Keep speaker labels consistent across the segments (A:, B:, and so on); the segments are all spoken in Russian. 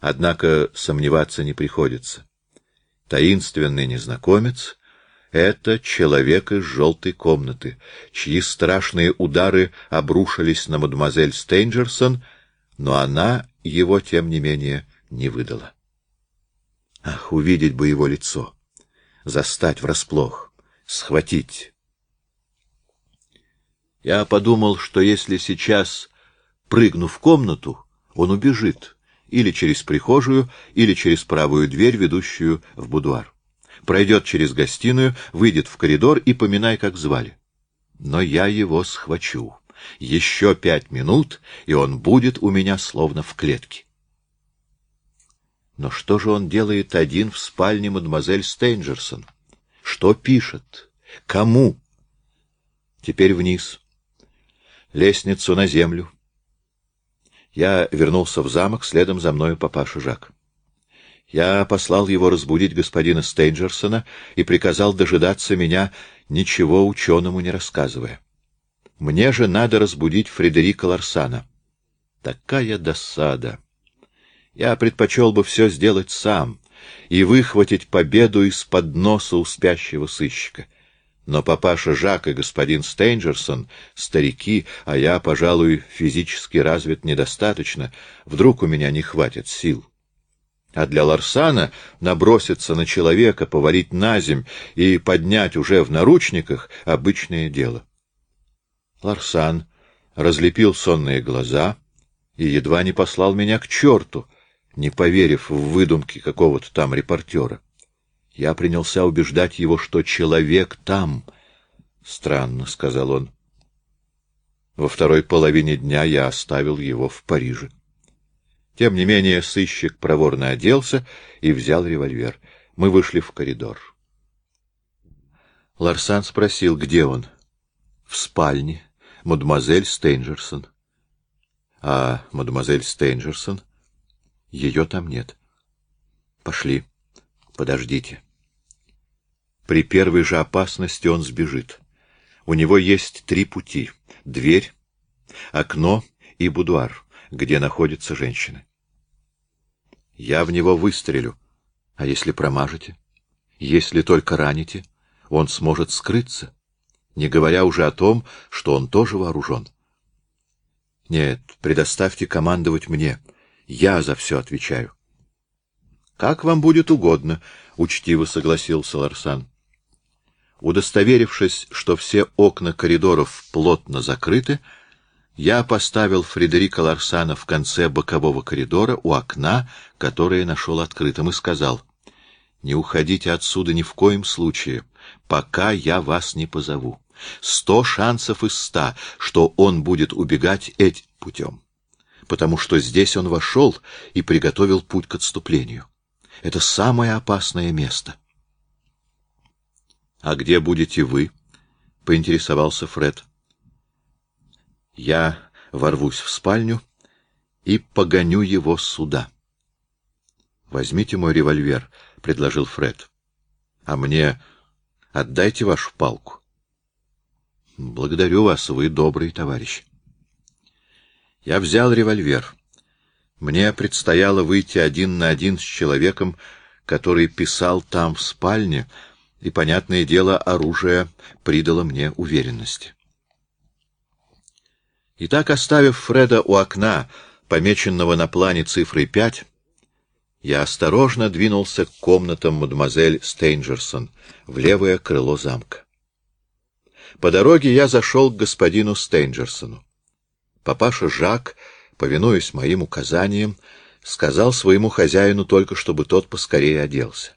A: Однако сомневаться не приходится. Таинственный незнакомец — это человек из желтой комнаты, чьи страшные удары обрушились на мадемуазель Стейнджерсон, но она его, тем не менее, не выдала. Ах, увидеть бы его лицо! Застать врасплох, схватить! Я подумал, что если сейчас прыгну в комнату, он убежит или через прихожую, или через правую дверь, ведущую в будуар. Пройдет через гостиную, выйдет в коридор и поминай, как звали. Но я его схвачу. Еще пять минут, и он будет у меня словно в клетке. Но что же он делает один в спальне мадемуазель Стейнджерсон? Что пишет? Кому? Теперь вниз. Лестницу на землю. Я вернулся в замок, следом за мною папаша Жак. Я послал его разбудить господина Стейнджерсона и приказал дожидаться меня, ничего ученому не рассказывая. Мне же надо разбудить Фредерика Ларсана. Такая досада! Я предпочел бы все сделать сам и выхватить победу из-под носа у спящего сыщика — но папаша Жак и господин Стейнджерсон — старики, а я, пожалуй, физически развит недостаточно. Вдруг у меня не хватит сил. А для Ларсана наброситься на человека, поварить на земь и поднять уже в наручниках — обычное дело. Ларсан разлепил сонные глаза и едва не послал меня к черту, не поверив в выдумки какого-то там репортера. Я принялся убеждать его, что человек там. Странно, — сказал он. Во второй половине дня я оставил его в Париже. Тем не менее сыщик проворно оделся и взял револьвер. Мы вышли в коридор. Ларсан спросил, где он. — В спальне. Мадемуазель Стейнджерсон. — А мадемуазель Стейнджерсон? — Ее там нет. — Пошли. Подождите. — при первой же опасности он сбежит. У него есть три пути — дверь, окно и будуар, где находятся женщины. Я в него выстрелю. А если промажете? Если только раните, он сможет скрыться, не говоря уже о том, что он тоже вооружен. Нет, предоставьте командовать мне. Я за все отвечаю. — Как вам будет угодно, — учтиво согласился Ларсан. Удостоверившись, что все окна коридоров плотно закрыты, я поставил Фредерика Ларсана в конце бокового коридора у окна, которое нашел открытым, и сказал, «Не уходите отсюда ни в коем случае, пока я вас не позову. Сто шансов из ста, что он будет убегать этим путем, потому что здесь он вошел и приготовил путь к отступлению. Это самое опасное место». — А где будете вы? — поинтересовался Фред. — Я ворвусь в спальню и погоню его сюда. — Возьмите мой револьвер, — предложил Фред. — А мне отдайте вашу палку. — Благодарю вас, вы добрый товарищ. Я взял револьвер. Мне предстояло выйти один на один с человеком, который писал там, в спальне, — и, понятное дело, оружие придало мне уверенности. Итак, оставив Фреда у окна, помеченного на плане цифрой пять, я осторожно двинулся к комнатам мадемуазель Стейнджерсон в левое крыло замка. По дороге я зашел к господину Стейнджерсону. Папаша Жак, повинуясь моим указаниям, сказал своему хозяину только, чтобы тот поскорее оделся.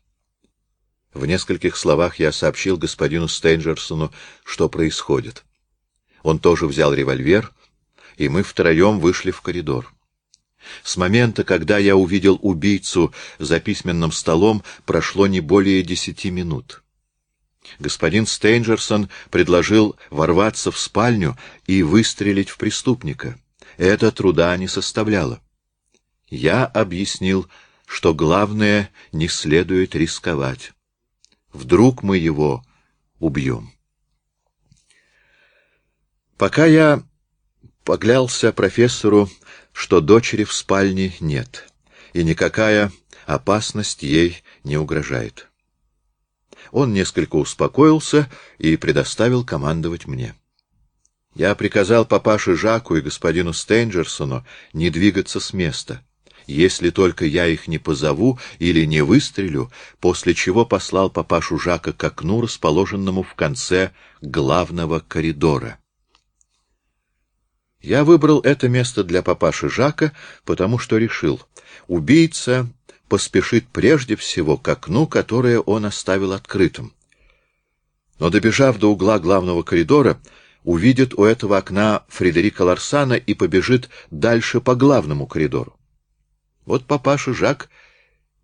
A: В нескольких словах я сообщил господину Стейнджерсону, что происходит. Он тоже взял револьвер, и мы втроем вышли в коридор. С момента, когда я увидел убийцу за письменным столом, прошло не более десяти минут. Господин Стейнджерсон предложил ворваться в спальню и выстрелить в преступника. Это труда не составляло. Я объяснил, что главное — не следует рисковать. Вдруг мы его убьем. Пока я поглялся профессору, что дочери в спальне нет, и никакая опасность ей не угрожает. Он несколько успокоился и предоставил командовать мне. Я приказал папаше Жаку и господину Стейнджерсону не двигаться с места, если только я их не позову или не выстрелю, после чего послал папашу Жака к окну, расположенному в конце главного коридора. Я выбрал это место для папаши Жака, потому что решил, убийца поспешит прежде всего к окну, которое он оставил открытым. Но, добежав до угла главного коридора, увидит у этого окна Фредерика Ларсана и побежит дальше по главному коридору. Вот папаша Жак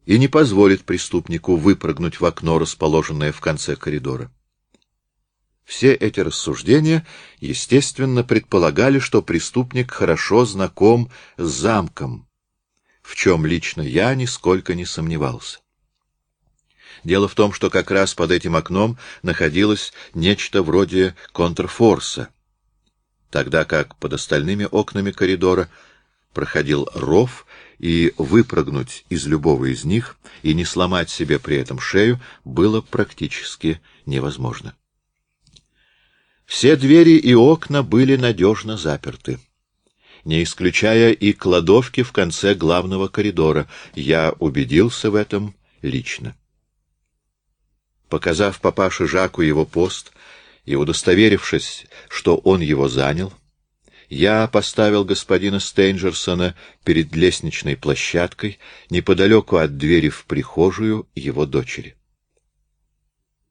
A: и не позволит преступнику выпрыгнуть в окно, расположенное в конце коридора. Все эти рассуждения, естественно, предполагали, что преступник хорошо знаком с замком, в чем лично я нисколько не сомневался. Дело в том, что как раз под этим окном находилось нечто вроде контрфорса, тогда как под остальными окнами коридора проходил ров, и выпрыгнуть из любого из них и не сломать себе при этом шею было практически невозможно. Все двери и окна были надежно заперты не исключая и кладовки в конце главного коридора. Я убедился в этом лично. Показав папаше Жаку его пост и удостоверившись, что он его занял, я поставил господина Стейнджерсона перед лестничной площадкой неподалеку от двери в прихожую его дочери.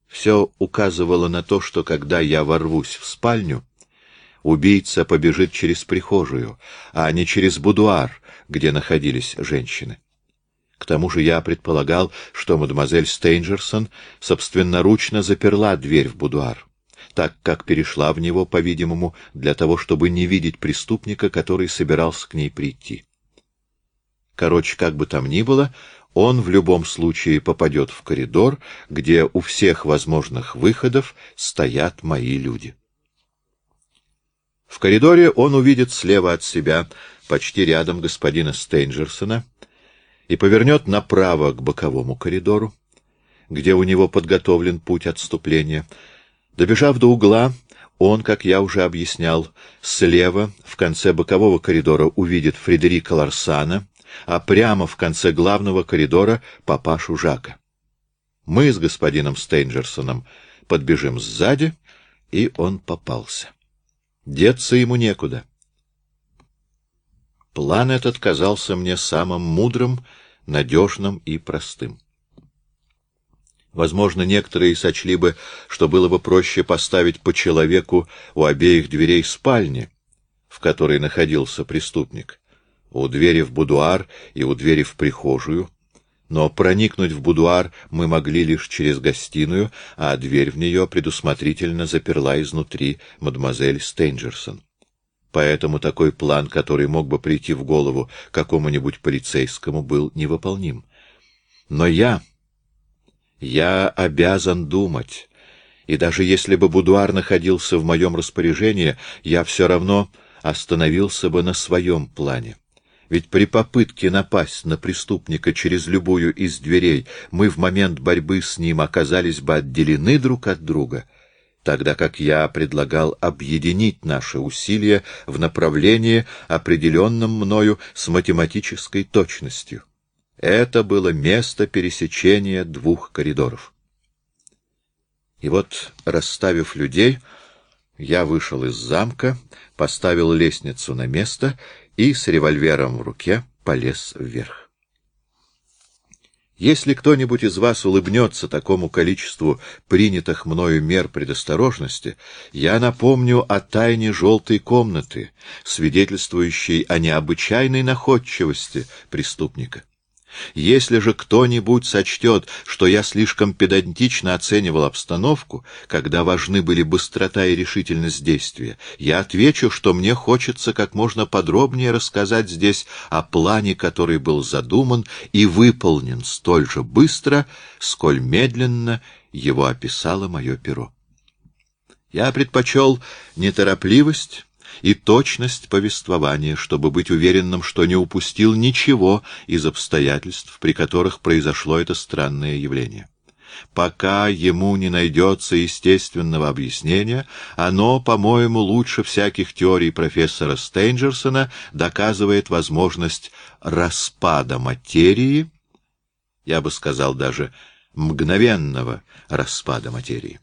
A: Все указывало на то, что когда я ворвусь в спальню, убийца побежит через прихожую, а не через будуар, где находились женщины. К тому же я предполагал, что мадемуазель Стейнджерсон собственноручно заперла дверь в будуар, так как перешла в него, по-видимому, для того, чтобы не видеть преступника, который собирался к ней прийти. Короче, как бы там ни было, он в любом случае попадет в коридор, где у всех возможных выходов стоят мои люди. В коридоре он увидит слева от себя, почти рядом господина Стейнджерсона, и повернет направо к боковому коридору, где у него подготовлен путь отступления. Добежав до угла, он, как я уже объяснял, слева, в конце бокового коридора, увидит Фредерика Ларсана, а прямо в конце главного коридора — папашу Жака. Мы с господином Стейнджерсоном подбежим сзади, и он попался. Деться ему некуда. План этот казался мне самым мудрым, надежным и простым. Возможно, некоторые сочли бы, что было бы проще поставить по человеку у обеих дверей спальни, в которой находился преступник, у двери в будуар и у двери в прихожую, но проникнуть в будуар мы могли лишь через гостиную, а дверь в нее предусмотрительно заперла изнутри мадемуазель Стейнджерсон. Поэтому такой план, который мог бы прийти в голову какому-нибудь полицейскому, был невыполним. Но я... я обязан думать, и даже если бы будуар находился в моем распоряжении, я все равно остановился бы на своем плане. Ведь при попытке напасть на преступника через любую из дверей мы в момент борьбы с ним оказались бы отделены друг от друга, тогда как я предлагал объединить наши усилия в направлении, определенном мною с математической точностью. Это было место пересечения двух коридоров. И вот, расставив людей, я вышел из замка, поставил лестницу на место и с револьвером в руке полез вверх. Если кто-нибудь из вас улыбнется такому количеству принятых мною мер предосторожности, я напомню о тайне желтой комнаты, свидетельствующей о необычайной находчивости преступника. Если же кто-нибудь сочтет, что я слишком педантично оценивал обстановку, когда важны были быстрота и решительность действия, я отвечу, что мне хочется как можно подробнее рассказать здесь о плане, который был задуман и выполнен столь же быстро, сколь медленно его описало мое перо. Я предпочел неторопливость и точность повествования, чтобы быть уверенным, что не упустил ничего из обстоятельств, при которых произошло это странное явление. Пока ему не найдется естественного объяснения, оно, по-моему, лучше всяких теорий профессора Стейнджерсона доказывает возможность распада материи, я бы сказал даже мгновенного распада материи.